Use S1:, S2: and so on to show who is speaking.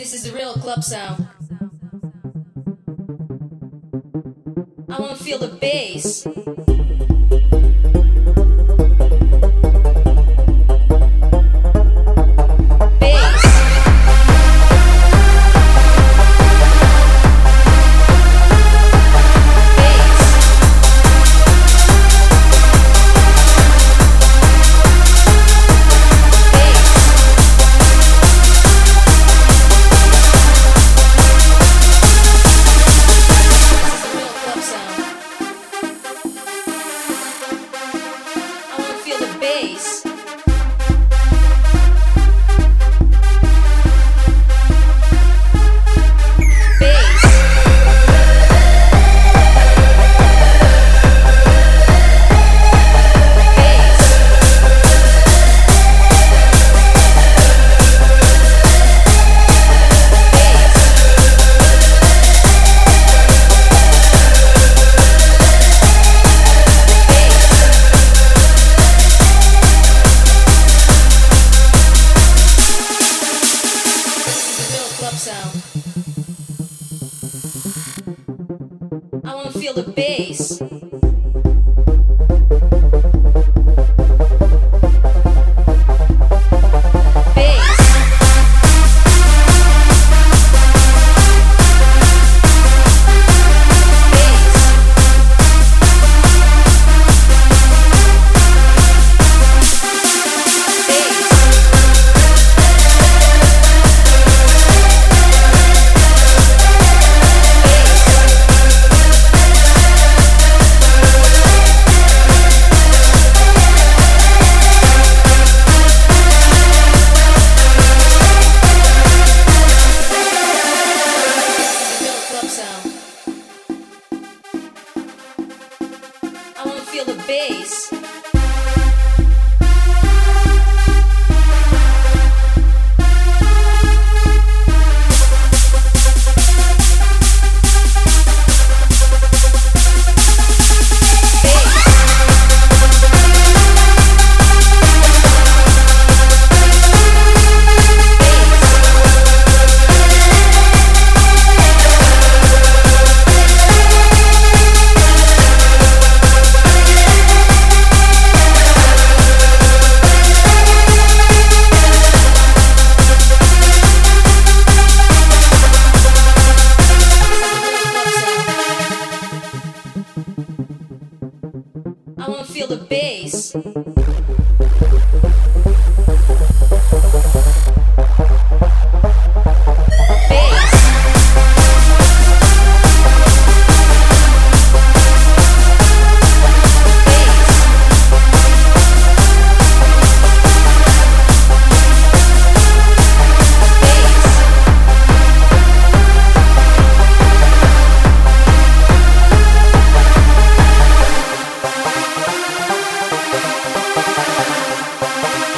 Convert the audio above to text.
S1: This is the real club sound. I wanna feel the bass. Feel I wanna feel the. Bass. Feel the bass. I wanna feel the bass. Bye.